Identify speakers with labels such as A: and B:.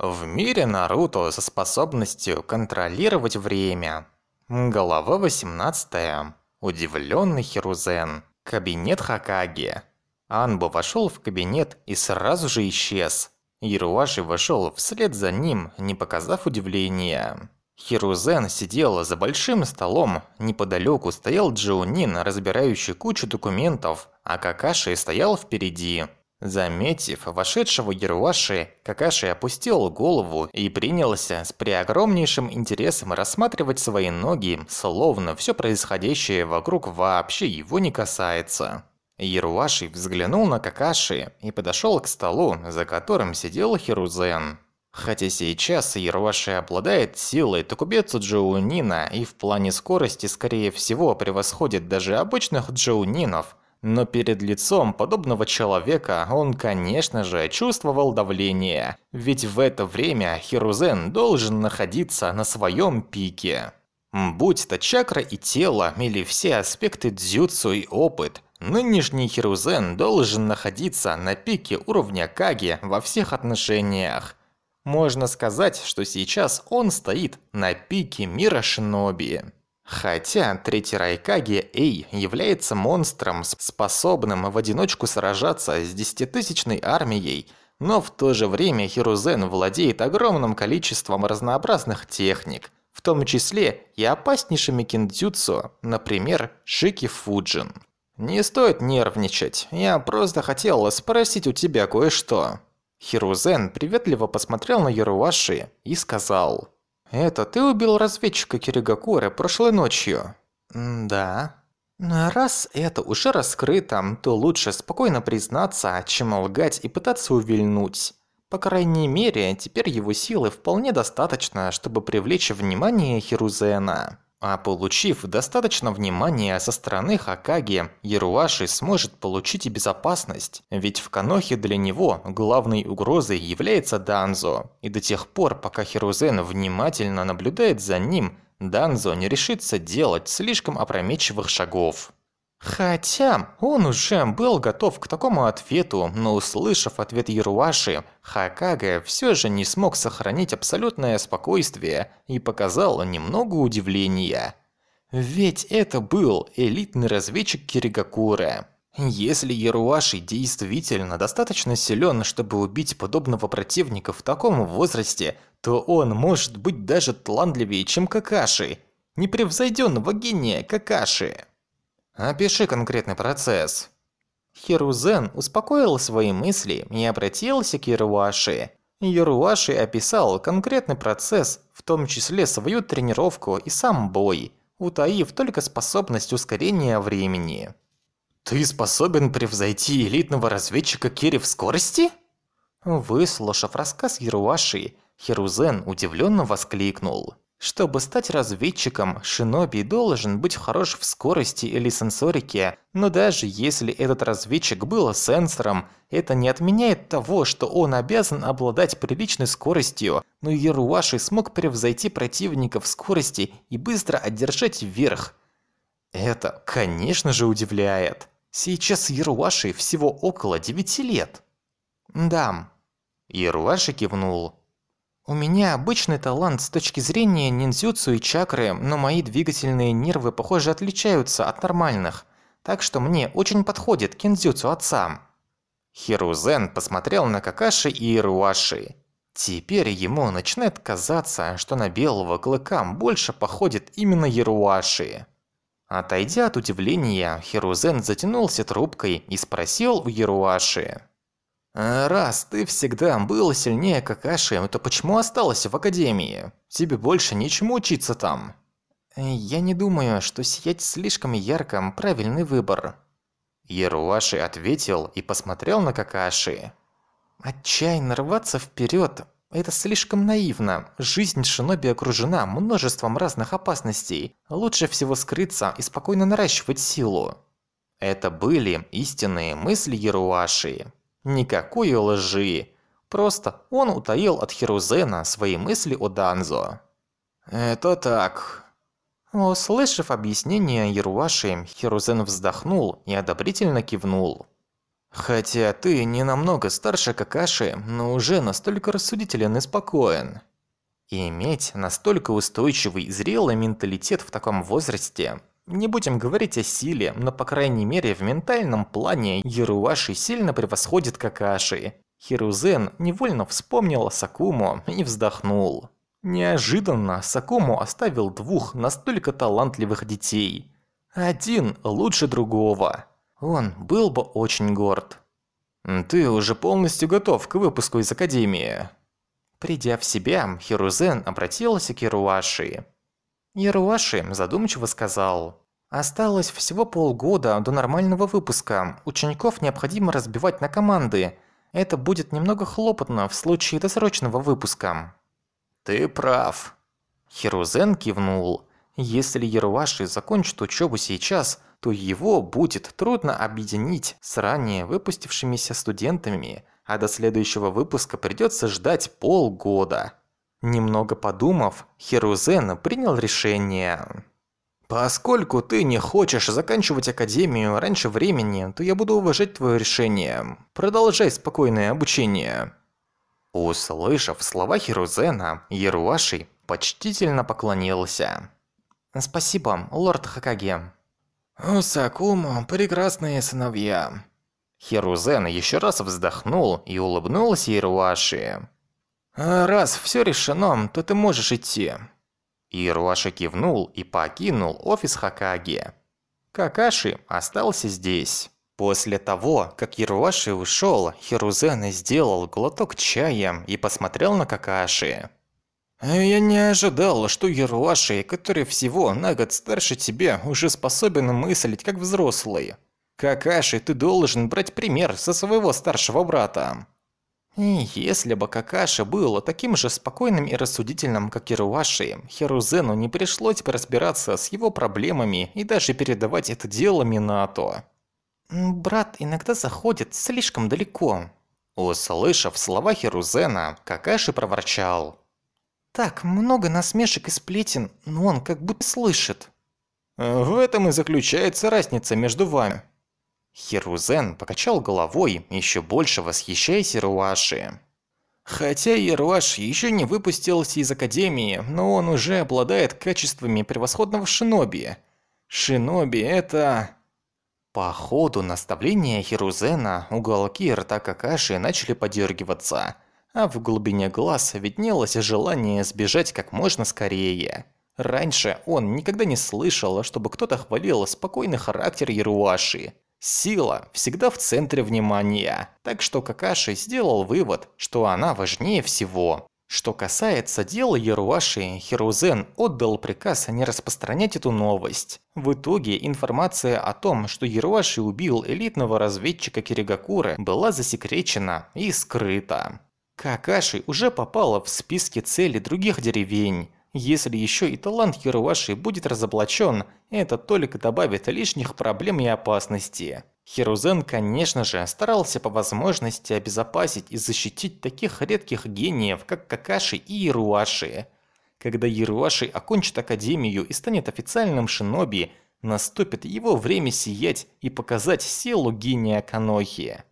A: В мире Наруто со способностью контролировать время. Голова 18. Удивленный Хирузен. Кабинет Хакаги. Анбо вошел в кабинет и сразу же исчез. Ируаши вошел вслед за ним, не показав удивления. Хирузен сидел за большим столом, неподалеку стоял Джоунин, разбирающий кучу документов, а Какаши стоял впереди. Заметив вошедшего Яруаши, Какаши опустил голову и принялся с преогромнейшим интересом рассматривать свои ноги, словно все происходящее вокруг вообще его не касается. Яруаши взглянул на Какаши и подошел к столу, за которым сидел Хирузен. Хотя сейчас Яруаши обладает силой Токубецу Джоунина и в плане скорости, скорее всего, превосходит даже обычных Джоунинов – но перед лицом подобного человека он, конечно же, чувствовал давление, ведь в это время Хирузен должен находиться на своем пике. Будь то чакра и тело, или все аспекты дзюцу и опыт, нынешний Хирузен должен находиться на пике уровня Каги во всех отношениях. Можно сказать, что сейчас он стоит на пике мира Шиноби. Хотя третий Райкаги Эй является монстром, способным в одиночку сражаться с десятитысячной армией, но в то же время Хирузен владеет огромным количеством разнообразных техник, в том числе и опаснейшими киндзюцу, например, Шики Фуджин. Не стоит нервничать, я просто хотел спросить у тебя кое-что. Хирузен приветливо посмотрел на Яруаши и сказал... «Это ты убил разведчика Киригакуры прошлой ночью?» «Да». «Раз это уже раскрыто, то лучше спокойно признаться, чем лгать и пытаться увильнуть. По крайней мере, теперь его силы вполне достаточно, чтобы привлечь внимание Хирузена». А получив достаточно внимания со стороны Хакаги, Яруаши сможет получить и безопасность, ведь в Канохе для него главной угрозой является Данзо, и до тех пор, пока Хирузен внимательно наблюдает за ним, Данзо не решится делать слишком опрометчивых шагов. Хотя он уже был готов к такому ответу, но услышав ответ Яруаши, Хакага все же не смог сохранить абсолютное спокойствие и показал немного удивления. Ведь это был элитный разведчик Киригакура. Если Яруаши действительно достаточно силен, чтобы убить подобного противника в таком возрасте, то он может быть даже талантливее, чем Какаши. Непревзойденного гения Какаши. Опиши конкретный процесс. Хирузен успокоил свои мысли и обратился к Яруаши. Яруаши описал конкретный процесс, в том числе свою тренировку и сам бой, утаив только способность ускорения времени. «Ты способен превзойти элитного разведчика Кири в скорости?» Выслушав рассказ Яруаши, Хирузен удивленно воскликнул. Чтобы стать разведчиком, шиноби должен быть хорош в скорости или сенсорике, но даже если этот разведчик был сенсором, это не отменяет того, что он обязан обладать приличной скоростью, но Яруаши смог превзойти противника в скорости и быстро одержать верх. Это, конечно же, удивляет. Сейчас Яруаши всего около 9 лет. Да. Яруаши кивнул. У меня обычный талант с точки зрения ниндзюцу и чакры, но мои двигательные нервы, похоже, отличаются от нормальных. Так что мне очень подходит киндзюцу отца. Хирузен посмотрел на Какаши и Ируаши. Теперь ему начинает казаться, что на белого клыка больше походит именно Яруаши. Отойдя от удивления, Хирузен затянулся трубкой и спросил у Яруаши. А «Раз ты всегда был сильнее Какаши, то почему осталась в Академии? Тебе больше нечему учиться там». «Я не думаю, что сиять слишком ярко – правильный выбор». Яруаши ответил и посмотрел на Какаши. «Отчаянно рваться вперед – это слишком наивно. Жизнь Шиноби окружена множеством разных опасностей. Лучше всего скрыться и спокойно наращивать силу». Это были истинные мысли Яруаши. Никакой лжи. Просто он утаил от Хирузена свои мысли о Данзо. «Это так». Услышав объяснение Яруаши, Хирузен вздохнул и одобрительно кивнул. Хотя ты не намного старше Какаши, но уже настолько рассудителен и спокоен. И иметь настолько устойчивый и зрелый менталитет в таком возрасте не будем говорить о силе, но по крайней мере в ментальном плане Яруаши сильно превосходит Какаши. Хирузен невольно вспомнил Сакуму и вздохнул. Неожиданно Сакуму оставил двух настолько талантливых детей. Один лучше другого. Он был бы очень горд. «Ты уже полностью готов к выпуску из Академии». Придя в себя, Хирузен обратился к Яруаши. Яруаши задумчиво сказал. «Осталось всего полгода до нормального выпуска. Учеников необходимо разбивать на команды. Это будет немного хлопотно в случае досрочного выпуска». «Ты прав». Хирузен кивнул. Если Яруаши закончит учебу сейчас, то его будет трудно объединить с ранее выпустившимися студентами, а до следующего выпуска придется ждать полгода. Немного подумав, Херузен принял решение. «Поскольку ты не хочешь заканчивать академию раньше времени, то я буду уважать твое решение. Продолжай спокойное обучение». Услышав слова Хирузена, Еруаши почтительно поклонился. «Спасибо, лорд Хакаге». «У прекрасные сыновья». Хирузен еще раз вздохнул и улыбнулся Еруаши. А «Раз все решено, то ты можешь идти». Ируаша кивнул и покинул офис Хакаги. Какаши остался здесь. После того, как Ируаши ушел, Хирузен сделал глоток чая и посмотрел на Какаши. «Я не ожидал, что Ируаши, который всего на год старше тебя, уже способен мыслить как взрослый. Какаши, ты должен брать пример со своего старшего брата». И если бы Какаши был таким же спокойным и рассудительным, как Ируаши, Херузену не пришлось бы разбираться с его проблемами и даже передавать это дело Минато. «Брат иногда заходит слишком далеко». Услышав слова Херузена, Какаши проворчал. «Так, много насмешек и сплетен, но он как будто слышит». «В этом и заключается разница между вами», Хирузен покачал головой, еще больше восхищаясь Ируаши. Хотя Ируаш еще не выпустился из Академии, но он уже обладает качествами превосходного шиноби. Шиноби это... По ходу наставления Хирузена уголки рта Какаши начали подергиваться, а в глубине глаз виднелось желание сбежать как можно скорее. Раньше он никогда не слышал, чтобы кто-то хвалил спокойный характер Яруаши. Сила всегда в центре внимания, так что Какаши сделал вывод, что она важнее всего. Что касается дела Яруаши, Хирузен отдал приказ не распространять эту новость. В итоге информация о том, что Яруаши убил элитного разведчика Киригакуры, была засекречена и скрыта. Какаши уже попала в списки целей других деревень, если еще и талант Хируваши будет разоблачен, это только добавит лишних проблем и опасности. Хирузен, конечно же, старался по возможности обезопасить и защитить таких редких гениев, как Какаши и Ируаши. Когда Ируаши окончит Академию и станет официальным шиноби, наступит его время сиять и показать силу гения Канохи.